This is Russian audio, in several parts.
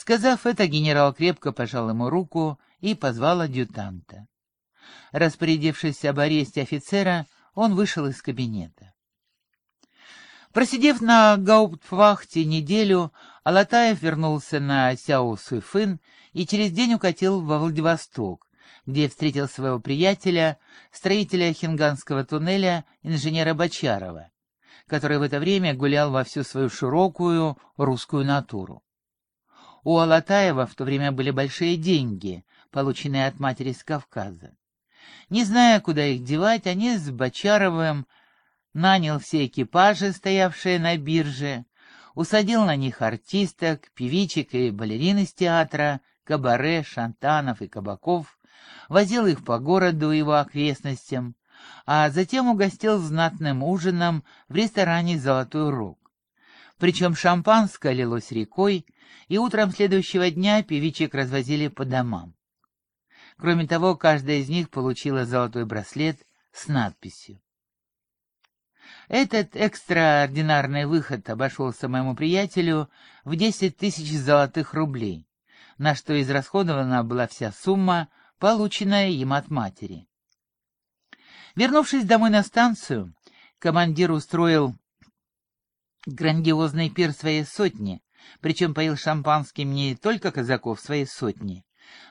Сказав это, генерал крепко пожал ему руку и позвал адъютанта. Распорядившись об аресте офицера, он вышел из кабинета. Просидев на гауптвахте неделю, Алатаев вернулся на Сяо-Суйфын и через день укатил во Владивосток, где встретил своего приятеля, строителя Хинганского туннеля, инженера Бочарова, который в это время гулял во всю свою широкую русскую натуру. У Алатаева в то время были большие деньги, полученные от матери с Кавказа. Не зная, куда их девать, они с Бочаровым нанял все экипажи, стоявшие на бирже, усадил на них артисток, певичек и балерин из театра, кабаре, шантанов и кабаков, возил их по городу и его окрестностям, а затем угостил знатным ужином в ресторане «Золотой рог». Причем шампанское лилось рекой, и утром следующего дня певичек развозили по домам. Кроме того, каждая из них получила золотой браслет с надписью. Этот экстраординарный выход обошелся моему приятелю в десять тысяч золотых рублей, на что израсходована была вся сумма, полученная им от матери. Вернувшись домой на станцию, командир устроил грандиозный пир своей сотни, причем поил шампанским не только казаков своей сотни,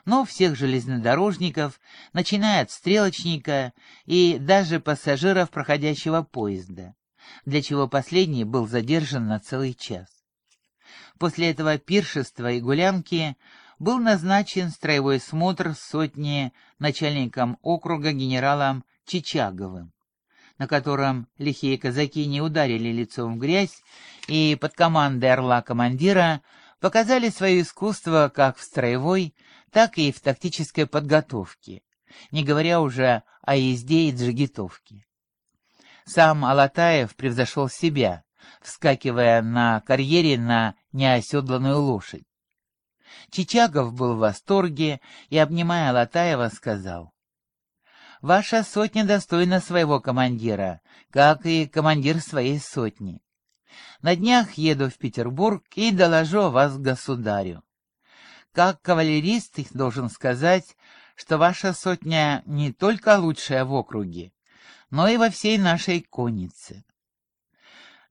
но всех железнодорожников, начиная от стрелочника и даже пассажиров проходящего поезда, для чего последний был задержан на целый час. После этого пиршества и гулянки был назначен строевой смотр сотни начальником округа генералом Чичаговым, на котором лихие казаки не ударили лицом в грязь и под командой орла-командира показали свое искусство как в строевой, так и в тактической подготовке, не говоря уже о езде и джигитовке. Сам Алатаев превзошел себя, вскакивая на карьере на неоседланную лошадь. Чичагов был в восторге и, обнимая Алатаева, сказал, «Ваша сотня достойна своего командира, как и командир своей сотни. На днях еду в Петербург и доложу о вас государю. Как кавалерист должен сказать, что ваша сотня не только лучшая в округе, но и во всей нашей коннице.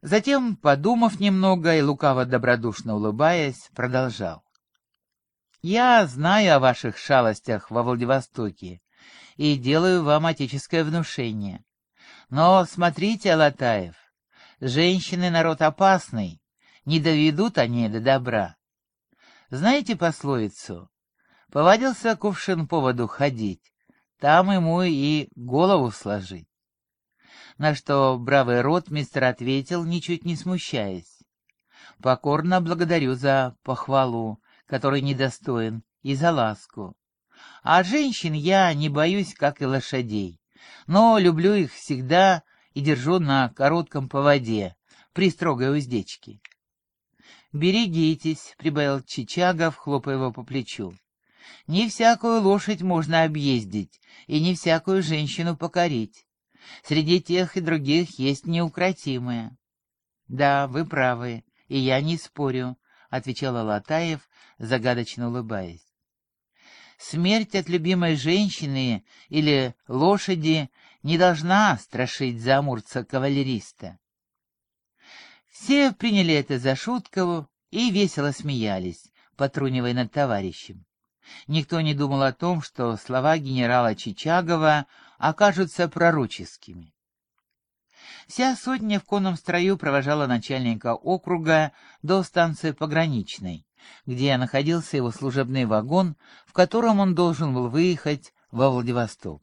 Затем, подумав немного и лукаво-добродушно улыбаясь, продолжал. «Я знаю о ваших шалостях во Владивостоке и делаю вам отеческое внушение. Но смотрите, Алатаев, женщины народ опасный, не доведут они до добра. Знаете пословицу? Повадился кувшин по воду ходить, там ему и голову сложить. На что бравый ротмистр ответил, ничуть не смущаясь. Покорно благодарю за похвалу, которой недостоин, и за ласку. А женщин я не боюсь, как и лошадей, но люблю их всегда и держу на коротком поводе, при строгой уздечке. «Берегитесь», — прибавил Чичагов, хлопая его по плечу. «Не всякую лошадь можно объездить и не всякую женщину покорить. Среди тех и других есть неукротимые». «Да, вы правы, и я не спорю», — отвечал Алатаев, загадочно улыбаясь. «Смерть от любимой женщины или лошади не должна страшить замурца-кавалериста. Все приняли это за шутку и весело смеялись, потрунивая над товарищем. Никто не думал о том, что слова генерала Чичагова окажутся пророческими. Вся сотня в конном строю провожала начальника округа до станции пограничной, где находился его служебный вагон, в котором он должен был выехать во Владивосток.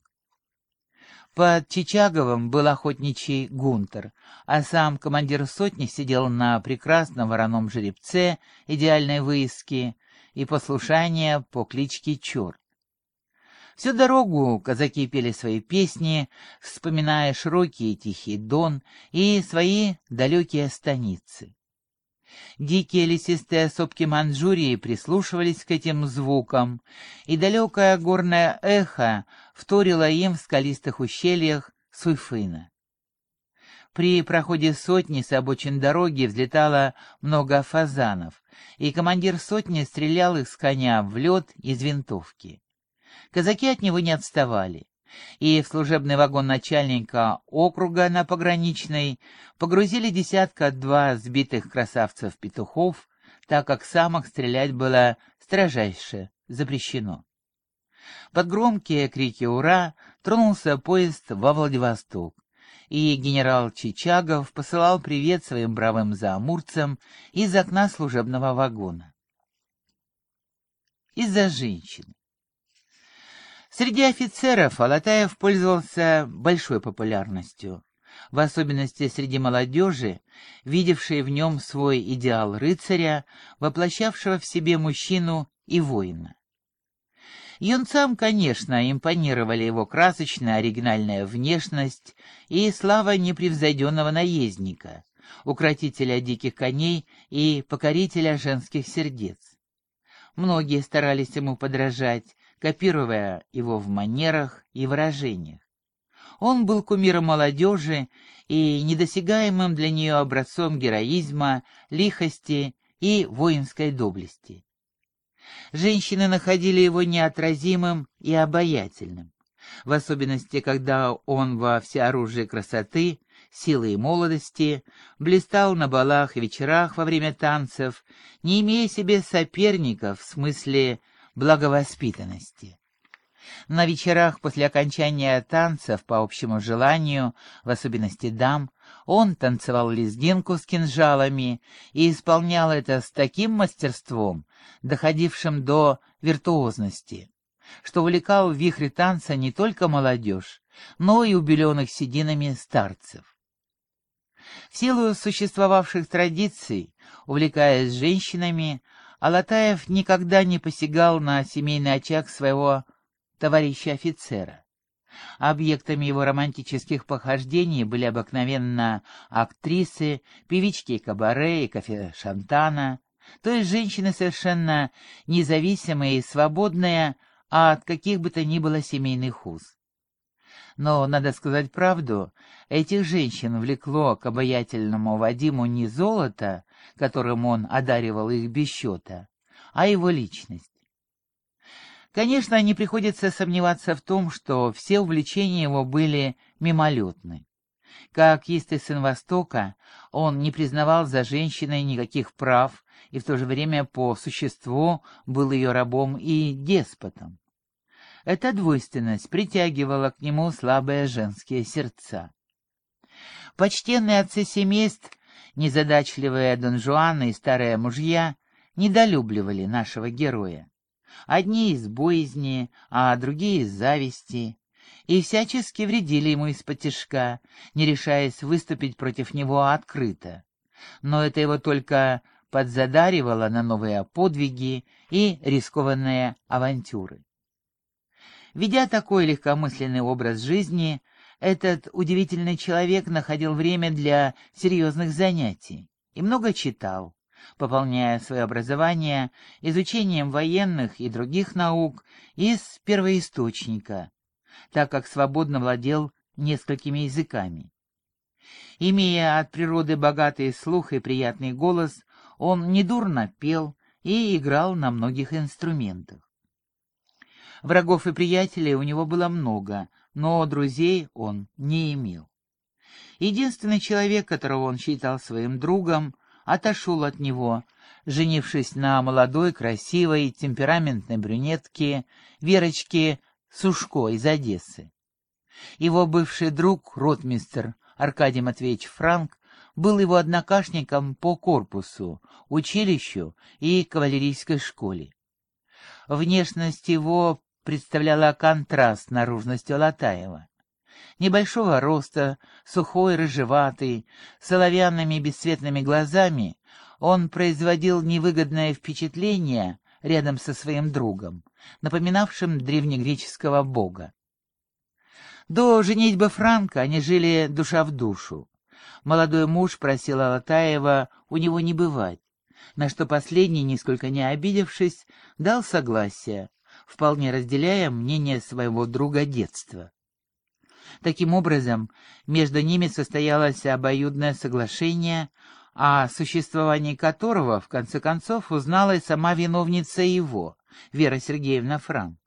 Под Чичаговым был охотничий Гунтер, а сам командир сотни сидел на прекрасном вороном жеребце идеальной выиски и послушания по кличке Черт. Всю дорогу казаки пели свои песни, вспоминая широкий и тихий дон и свои далекие станицы. Дикие лесистые сопки Манчжурии прислушивались к этим звукам, и далекое горное эхо вторило им в скалистых ущельях Суйфына. При проходе сотни с обочин дороги взлетало много фазанов, и командир сотни стрелял их с коня в лед из винтовки. Казаки от него не отставали, и в служебный вагон начальника округа на пограничной погрузили десятка-два сбитых красавцев-петухов, так как самых стрелять было строжайше запрещено. Под громкие крики «Ура!» тронулся поезд во Владивосток, и генерал Чичагов посылал привет своим бравым заамурцам из окна служебного вагона. Из-за женщины. Среди офицеров Алатаев пользовался большой популярностью, в особенности среди молодежи, видевшей в нем свой идеал рыцаря, воплощавшего в себе мужчину и воина. Юнцам, конечно, импонировали его красочная оригинальная внешность и слава непревзойденного наездника, укротителя диких коней и покорителя женских сердец. Многие старались ему подражать, копируя его в манерах и выражениях. Он был кумиром молодежи и недосягаемым для нее образцом героизма, лихости и воинской доблести. Женщины находили его неотразимым и обаятельным, в особенности, когда он во всеоружии красоты, силы и молодости блистал на балах и вечерах во время танцев, не имея себе соперников в смысле благовоспитанности. На вечерах после окончания танцев по общему желанию, в особенности дам, он танцевал лезгинку с кинжалами и исполнял это с таким мастерством, доходившим до виртуозности, что увлекал в вихре танца не только молодежь, но и убеленных сединами старцев. В силу существовавших традиций, увлекаясь женщинами, Алатаев никогда не посягал на семейный очаг своего товарища офицера. Объектами его романтических похождений были обыкновенно актрисы, певички кабаре и кафе-шантана, то есть женщины совершенно независимые и свободные от каких бы то ни было семейных уз. Но, надо сказать правду, этих женщин влекло к обаятельному Вадиму не золото, которым он одаривал их без счета, а его личность. Конечно, не приходится сомневаться в том, что все увлечения его были мимолетны. Как истый сын Востока, он не признавал за женщиной никаких прав и в то же время по существу был ее рабом и деспотом. Эта двойственность притягивала к нему слабые женские сердца. Почтенные отцы семейств, незадачливые донжуаны и старые мужья недолюбливали нашего героя одни из боязни, а другие из зависти, и всячески вредили ему из-под тишка, не решаясь выступить против него открыто. Но это его только подзадаривало на новые подвиги и рискованные авантюры. Ведя такой легкомысленный образ жизни, этот удивительный человек находил время для серьезных занятий и много читал, пополняя свое образование изучением военных и других наук из первоисточника, так как свободно владел несколькими языками. Имея от природы богатый слух и приятный голос, он недурно пел и играл на многих инструментах. Врагов и приятелей у него было много, но друзей он не имел. Единственный человек, которого он считал своим другом, отошел от него, женившись на молодой, красивой, темпераментной брюнетке Верочке Сушко из Одессы. Его бывший друг, ротмистер Аркадий Матвеевич Франк, был его однокашником по корпусу, училищу и кавалерийской школе. Внешность его представляла контраст наружностью Алатаева небольшого роста, сухой, рыжеватый, с оловянными бесцветными глазами, он производил невыгодное впечатление рядом со своим другом, напоминавшим древнегреческого бога. До женитьбы Франка они жили душа в душу. Молодой муж просил Алатаева у него не бывать, на что последний, нисколько не обидевшись, дал согласие, вполне разделяя мнение своего друга детства. Таким образом, между ними состоялось обоюдное соглашение, о существовании которого, в конце концов, узнала и сама виновница его, Вера Сергеевна Франк.